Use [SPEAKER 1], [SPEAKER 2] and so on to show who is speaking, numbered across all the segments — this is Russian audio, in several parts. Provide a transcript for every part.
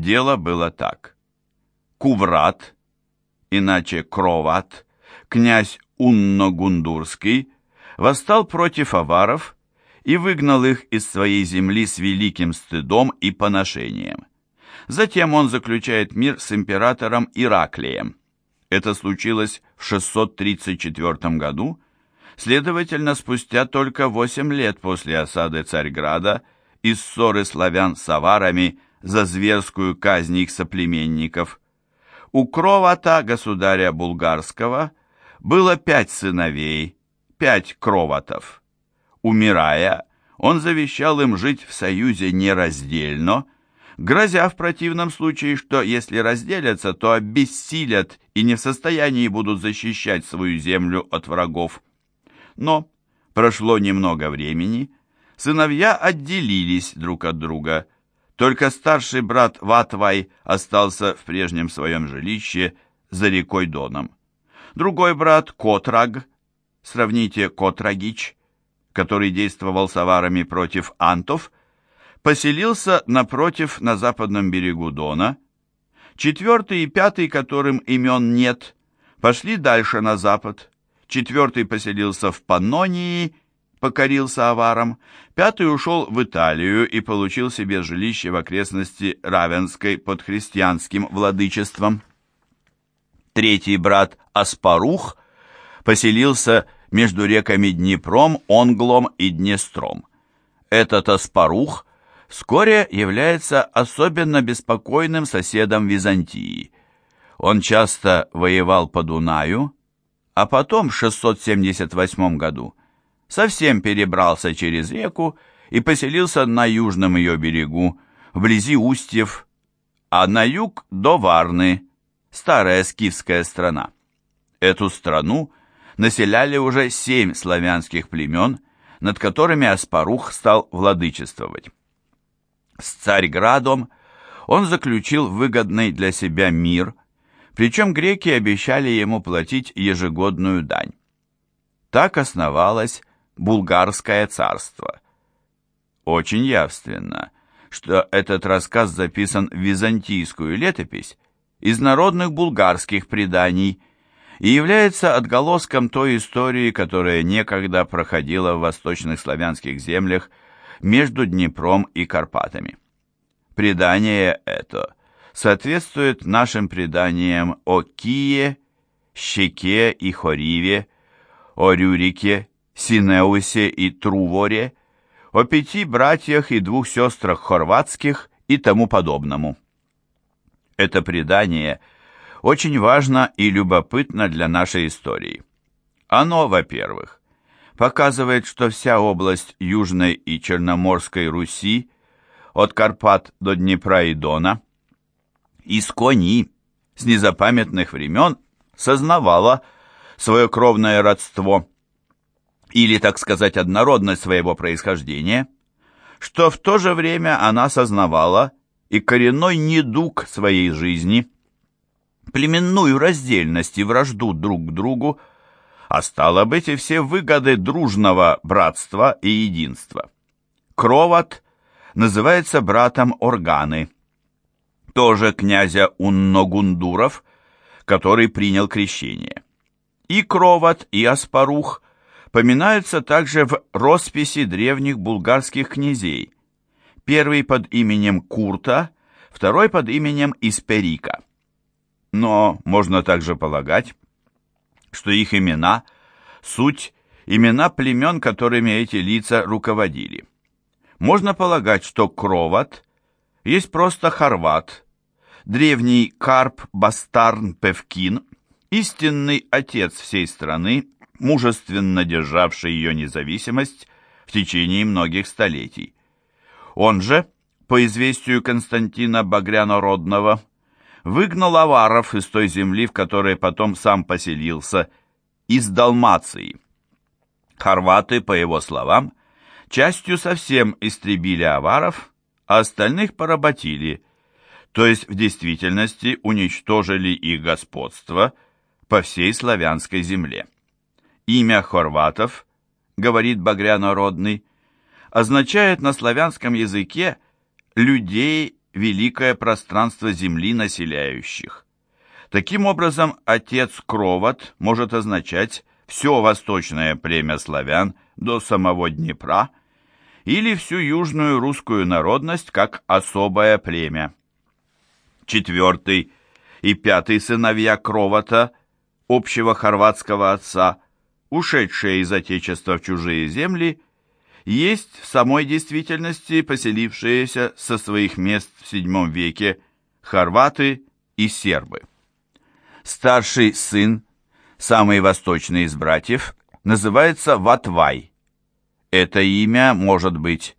[SPEAKER 1] Дело было так. Куврат, иначе Кроват, князь Унно-Гундурский, восстал против аваров и выгнал их из своей земли с великим стыдом и поношением. Затем он заключает мир с императором Ираклием. Это случилось в 634 году, следовательно, спустя только 8 лет после осады Царьграда и ссоры славян с аварами за зверскую казнь их соплеменников. У Кровата, государя булгарского, было пять сыновей, пять Кроватов. Умирая, он завещал им жить в союзе нераздельно, грозя в противном случае, что если разделятся, то обессилят и не в состоянии будут защищать свою землю от врагов. Но прошло немного времени, сыновья отделились друг от друга. Только старший брат Ватвай остался в прежнем своем жилище за рекой Доном. Другой брат Котраг, сравните Котрагич, который действовал с аварами против антов, поселился напротив на западном берегу Дона. Четвертый и пятый, которым имен нет, пошли дальше на запад. Четвертый поселился в Паннонии, покорился аварам. Пятый ушел в Италию и получил себе жилище в окрестности Равенской под христианским владычеством. Третий брат Аспарух поселился между реками Днепром, Онглом и Днестром. Этот Аспарух вскоре является особенно беспокойным соседом Византии. Он часто воевал по Дунаю, а потом в 678 году совсем перебрался через реку и поселился на южном ее берегу, вблизи устьев, а на юг до Варны, старая скифская страна. Эту страну населяли уже семь славянских племен, над которыми Аспарух стал владычествовать. С Царьградом он заключил выгодный для себя мир, причем греки обещали ему платить ежегодную дань. Так основалось Булгарское царство. Очень явственно, что этот рассказ записан в византийскую летопись из народных булгарских преданий и является отголоском той истории, которая некогда проходила в восточных славянских землях между Днепром и Карпатами. Предание это соответствует нашим преданиям о Кие, Щеке и Хориве, о Рюрике, Синеусе и Труворе, о пяти братьях и двух сестрах хорватских и тому подобному. Это предание очень важно и любопытно для нашей истории. Оно, во-первых, показывает, что вся область Южной и Черноморской Руси, от Карпат до Днепра и Дона, искони с незапамятных времен сознавала свое кровное родство, или, так сказать, однородность своего происхождения, что в то же время она сознавала и коренной недуг своей жизни, племенную раздельность и вражду друг к другу, а стало быть и все выгоды дружного братства и единства. Кроват называется братом Органы, тоже князя Унногундуров, который принял крещение. И Кроват, и Аспарух поминаются также в росписи древних булгарских князей, первый под именем Курта, второй под именем Исперика. Но можно также полагать, что их имена – суть имена племен, которыми эти лица руководили. Можно полагать, что Кроват есть просто хорват, древний Карп Бастарн Певкин, истинный отец всей страны, мужественно державший ее независимость в течение многих столетий. Он же, по известию Константина Багрянородного, выгнал аваров из той земли, в которой потом сам поселился, из Далмации. Хорваты, по его словам, частью совсем истребили аваров, а остальных поработили, то есть в действительности уничтожили их господство по всей славянской земле. Имя хорватов, говорит Багрянородный, означает на славянском языке людей великое пространство земли населяющих. Таким образом, отец Кровот может означать все восточное племя славян до самого Днепра или всю южную русскую народность как особое племя. Четвертый и пятый сыновья Кровота, общего хорватского отца, ушедшие из Отечества в чужие земли, есть в самой действительности поселившиеся со своих мест в VII веке хорваты и сербы. Старший сын, самый восточный из братьев, называется Ватвай. Это имя может быть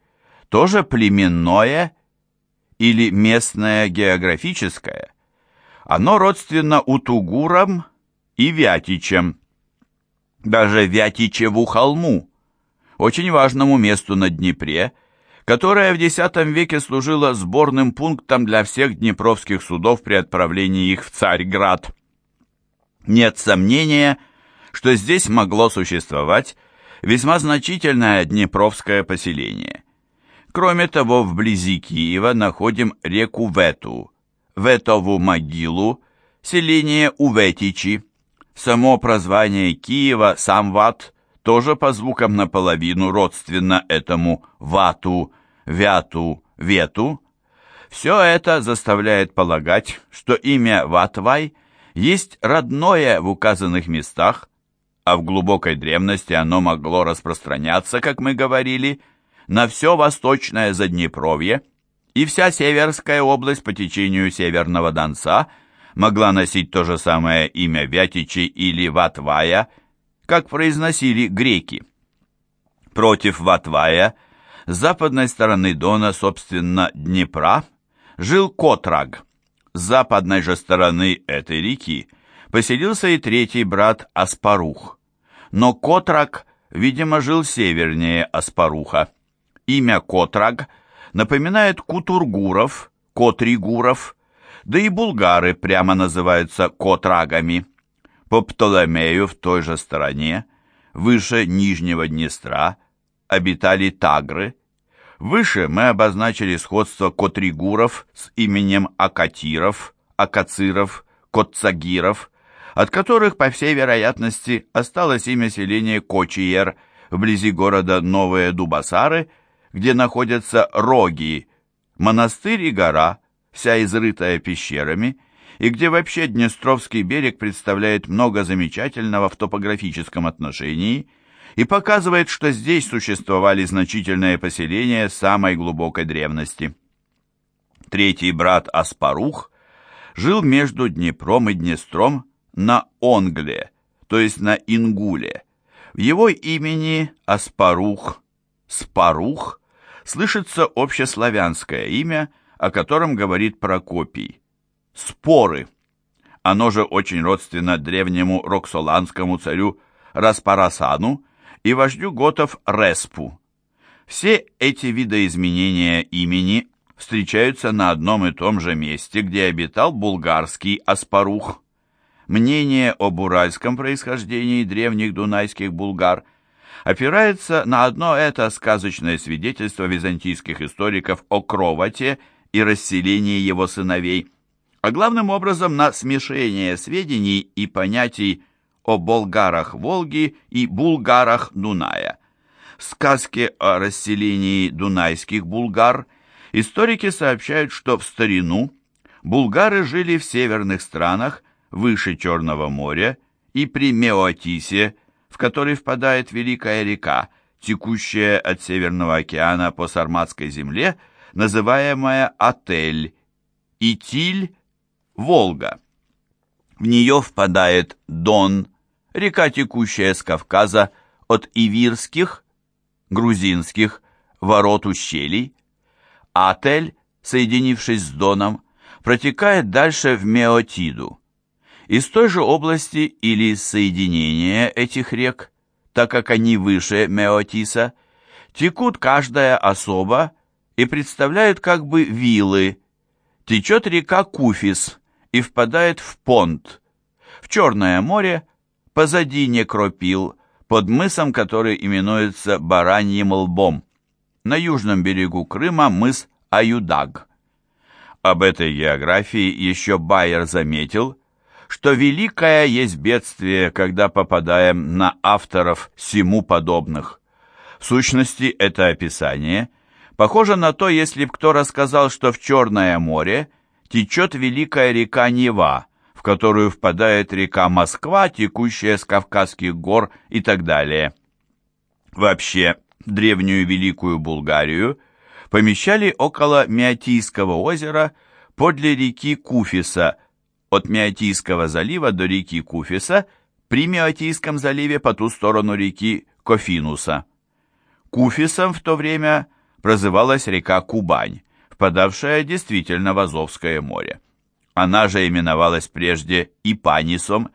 [SPEAKER 1] тоже племенное или местное географическое. Оно родственно утугурам и вятичам. Даже Вятичеву холму, очень важному месту на Днепре, которое в X веке служило сборным пунктом для всех днепровских судов при отправлении их в Царьград. Нет сомнения, что здесь могло существовать весьма значительное днепровское поселение. Кроме того, вблизи Киева находим реку Вету, Ветову могилу, селение Уветичи. Само прозвание Киева, сам Ват, тоже по звукам наполовину родственно этому Вату, Вяту, Вету. Все это заставляет полагать, что имя Ватвай есть родное в указанных местах, а в глубокой древности оно могло распространяться, как мы говорили, на все восточное Заднепровье, и вся Северская область по течению Северного Донца могла носить то же самое имя Вятичи или Ватвая, как произносили греки. Против Ватвая с западной стороны Дона, собственно, Днепра, жил Котраг – с западной же стороны этой реки поселился и третий брат Аспарух. Но Котрак, видимо, жил севернее Аспаруха. Имя Котраг напоминает Кутургуров, Котригуров, да и булгары прямо называются Котрагами. По Птолемею в той же стороне, выше Нижнего Днестра, обитали тагры – Выше мы обозначили сходство котригуров с именем Акатиров, Акациров, Котцагиров, от которых, по всей вероятности, осталось имя селения Кочиер вблизи города Новые Дубасары, где находятся Роги, монастырь и гора, вся изрытая пещерами, и где вообще Днестровский берег представляет много замечательного в топографическом отношении – и показывает, что здесь существовали значительные поселения самой глубокой древности. Третий брат Аспарух жил между Днепром и Днестром на Онгле, то есть на Ингуле. В его имени Аспарух, Спарух, слышится общеславянское имя, о котором говорит Прокопий. Споры. Оно же очень родственно древнему роксоланскому царю Распарасану и вождю готов Респу. Все эти видоизменения имени встречаются на одном и том же месте, где обитал булгарский Аспарух. Мнение об уральском происхождении древних дунайских булгар опирается на одно это сказочное свидетельство византийских историков о Кровоте и расселении его сыновей, а главным образом на смешение сведений и понятий о болгарах Волги и булгарах Дуная. В сказке о расселении дунайских булгар историки сообщают, что в старину булгары жили в северных странах выше Черного моря и при Меотисе, в который впадает Великая река, текущая от Северного океана по Сарматской земле, называемая Отель, Итиль, Волга. В нее впадает Дон, река, текущая с Кавказа от Ивирских, грузинских, ворот ущелий. Атель, соединившись с Доном, протекает дальше в Меотиду. Из той же области или соединения этих рек, так как они выше Меотиса, текут каждая особа и представляют как бы вилы. Течет река Куфис, и впадает в Понт, в Черное море, позади Некропил, под мысом, который именуется Бараньим лбом. На южном берегу Крыма мыс Аюдаг. Об этой географии еще Байер заметил, что великое есть бедствие, когда попадаем на авторов всему подобных. В сущности, это описание похоже на то, если б кто рассказал, что в Черное море течет великая река Нева, в которую впадает река Москва, текущая с Кавказских гор и так далее. Вообще, древнюю Великую Булгарию помещали около Меотийского озера подле реки Куфиса, от Меотийского залива до реки Куфиса, при Меотийском заливе по ту сторону реки Кофинуса. Куфисом в то время прозывалась река Кубань, впадавшая действительно в Азовское море. Она же именовалась прежде Ипанисом,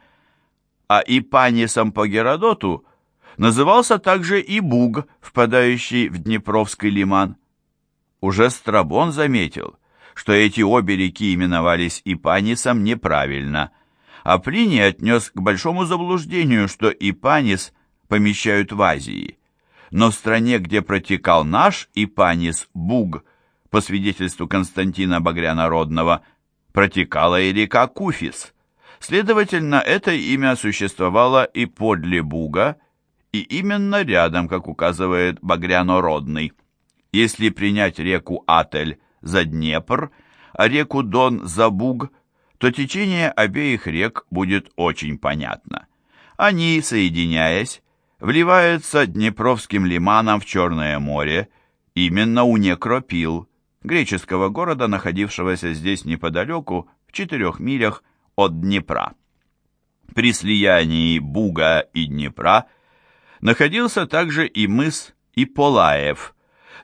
[SPEAKER 1] а Ипанисом по Геродоту назывался также и Буг, впадающий в Днепровский лиман. Уже Страбон заметил, что эти обе реки именовались Ипанисом неправильно, а Плиний отнес к большому заблуждению, что Ипанис помещают в Азии но в стране, где протекал наш Ипанис Буг, по свидетельству Константина Багрянародного, протекала и река Куфис. Следовательно, это имя существовало и подле Буга, и именно рядом, как указывает Багрянородный. Если принять реку Атель за Днепр, а реку Дон за Буг, то течение обеих рек будет очень понятно. Они, соединяясь, вливается Днепровским лиманом в Черное море, именно у Некропил, греческого города, находившегося здесь неподалеку, в четырех милях от Днепра. При слиянии Буга и Днепра находился также и мыс Иполаев,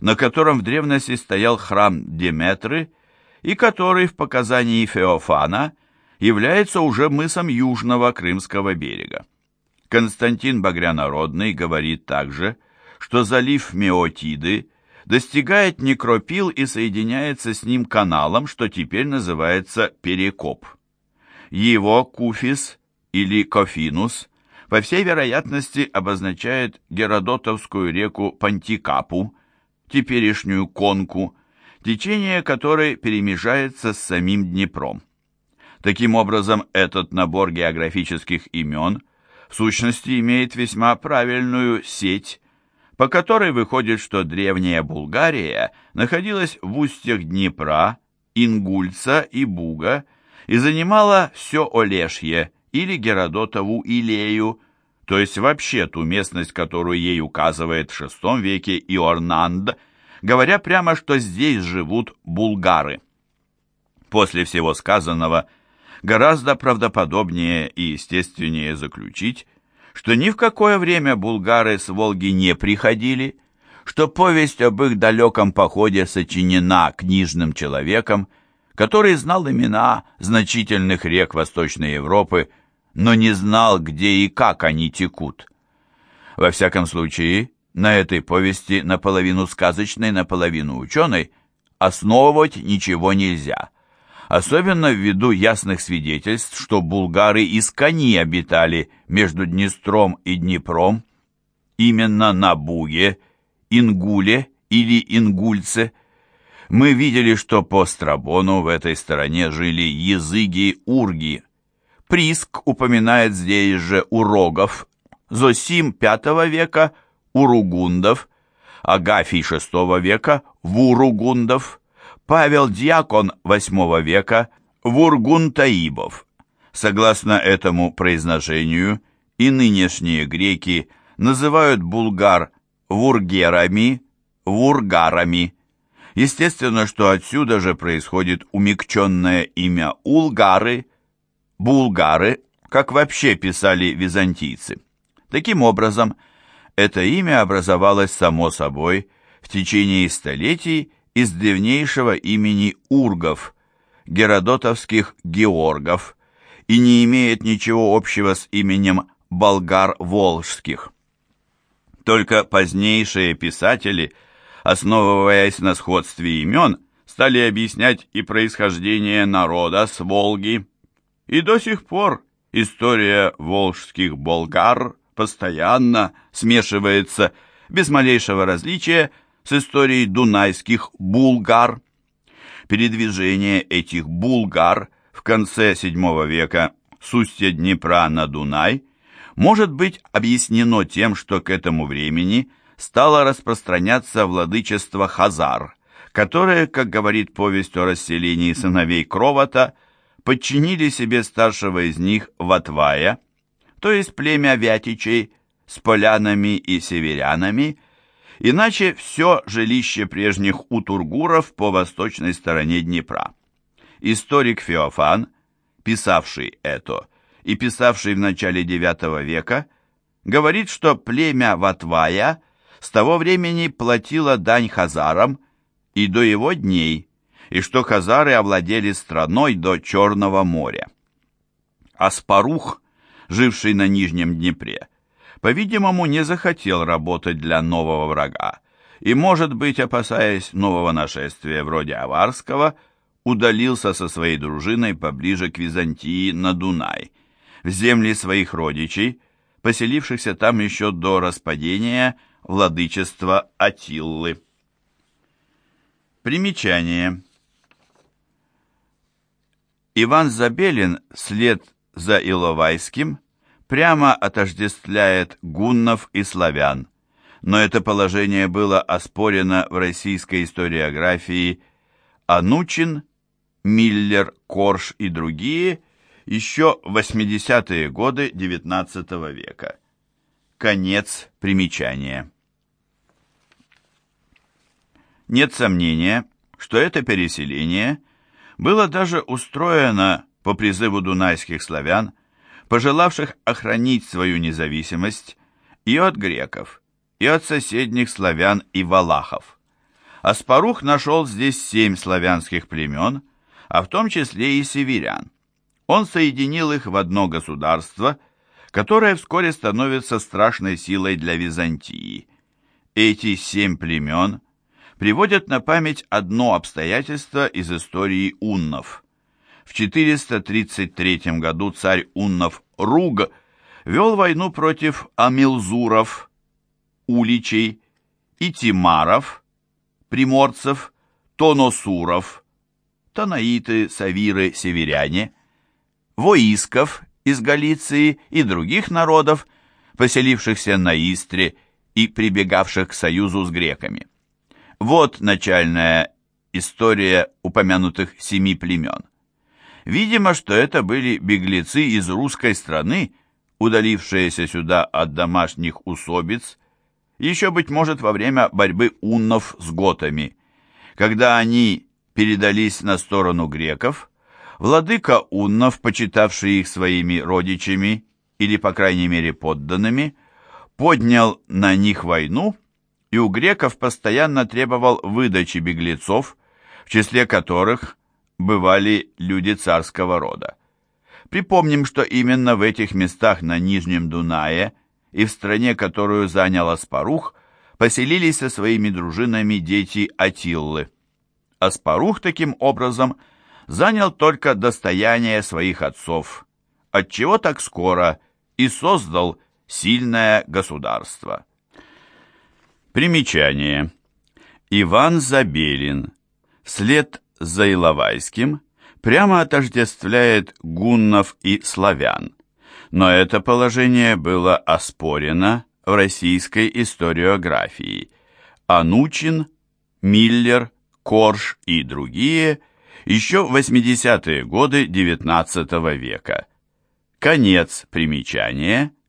[SPEAKER 1] на котором в древности стоял храм Деметры и который в показании Феофана является уже мысом южного Крымского берега. Константин Багрянородный говорит также, что залив Меотиды достигает Некропил и соединяется с ним каналом, что теперь называется Перекоп. Его Куфис или Кофинус по всей вероятности обозначает Геродотовскую реку Пантикапу, теперешнюю Конку, течение которой перемежается с самим Днепром. Таким образом, этот набор географических имен – в сущности имеет весьма правильную сеть, по которой выходит, что древняя Булгария находилась в устьях Днепра, Ингульца и Буга и занимала все Олешье или Геродотову Илею, то есть вообще ту местность, которую ей указывает в VI веке Иорнанд, говоря прямо, что здесь живут булгары. После всего сказанного – гораздо правдоподобнее и естественнее заключить, что ни в какое время булгары с Волги не приходили, что повесть об их далеком походе сочинена книжным человеком, который знал имена значительных рек Восточной Европы, но не знал, где и как они текут. Во всяком случае, на этой повести, наполовину сказочной, наполовину ученой, основывать ничего нельзя – особенно ввиду ясных свидетельств, что булгары из кони обитали между Днестром и Днепром, именно на Буге, Ингуле или Ингульце. Мы видели, что по Страбону в этой стороне жили языги-урги. Приск упоминает здесь же урогов, Зосим V века – уругундов, Агафий VI века – вуругундов, Павел Дьякон VIII века Вургун-Таибов. Согласно этому произношению, и нынешние греки называют булгар вургерами, вургарами. Естественно, что отсюда же происходит умягченное имя улгары, булгары, как вообще писали византийцы. Таким образом, это имя образовалось само собой в течение столетий из древнейшего имени Ургов, геродотовских Георгов, и не имеет ничего общего с именем болгар-волжских. Только позднейшие писатели, основываясь на сходстве имен, стали объяснять и происхождение народа с Волги. И до сих пор история волжских болгар постоянно смешивается без малейшего различия с историей дунайских булгар. Передвижение этих булгар в конце VII века с устья Днепра на Дунай может быть объяснено тем, что к этому времени стало распространяться владычество Хазар, которые, как говорит повесть о расселении сыновей Кровата, подчинили себе старшего из них Ватвая, то есть племя Вятичей с полянами и северянами, иначе все жилище прежних утургуров по восточной стороне Днепра. Историк Феофан, писавший это и писавший в начале IX века, говорит, что племя Ватвая с того времени платило дань хазарам и до его дней, и что хазары овладели страной до Черного моря. Аспарух, живший на Нижнем Днепре, по-видимому, не захотел работать для нового врага, и, может быть, опасаясь нового нашествия вроде Аварского, удалился со своей дружиной поближе к Византии на Дунай, в земли своих родичей, поселившихся там еще до распадения владычества Атиллы. Примечание. Иван Забелин вслед за Иловайским прямо отождествляет гуннов и славян, но это положение было оспорено в российской историографии Анучин, Миллер, Корж и другие еще в 80-е годы XIX века. Конец примечания. Нет сомнения, что это переселение было даже устроено по призыву дунайских славян пожелавших охранить свою независимость и от греков, и от соседних славян и валахов. Аспарух нашел здесь семь славянских племен, а в том числе и северян. Он соединил их в одно государство, которое вскоре становится страшной силой для Византии. Эти семь племен приводят на память одно обстоятельство из истории уннов – в 433 году царь Уннов Руг вел войну против амилзуров, уличей и тимаров, приморцев, тоносуров, танаиты, савиры, северяне, воисков из Галиции и других народов, поселившихся на Истре и прибегавших к союзу с греками. Вот начальная история упомянутых семи племен. Видимо, что это были беглецы из русской страны, удалившиеся сюда от домашних усобиц, еще, быть может, во время борьбы уннов с готами. Когда они передались на сторону греков, владыка уннов, почитавший их своими родичами или, по крайней мере, подданными, поднял на них войну и у греков постоянно требовал выдачи беглецов, в числе которых бывали люди царского рода. Припомним, что именно в этих местах на Нижнем Дунае и в стране, которую занял Аспарух, поселились со своими дружинами дети Атиллы. Аспарух таким образом занял только достояние своих отцов, отчего так скоро и создал сильное государство. Примечание. Иван Забелин. Вслед за Иловайским прямо отождествляет гуннов и славян, но это положение было опроверено в российской историографии. Анучин, Миллер, Корж и другие еще в 80-е годы XIX века. Конец примечания –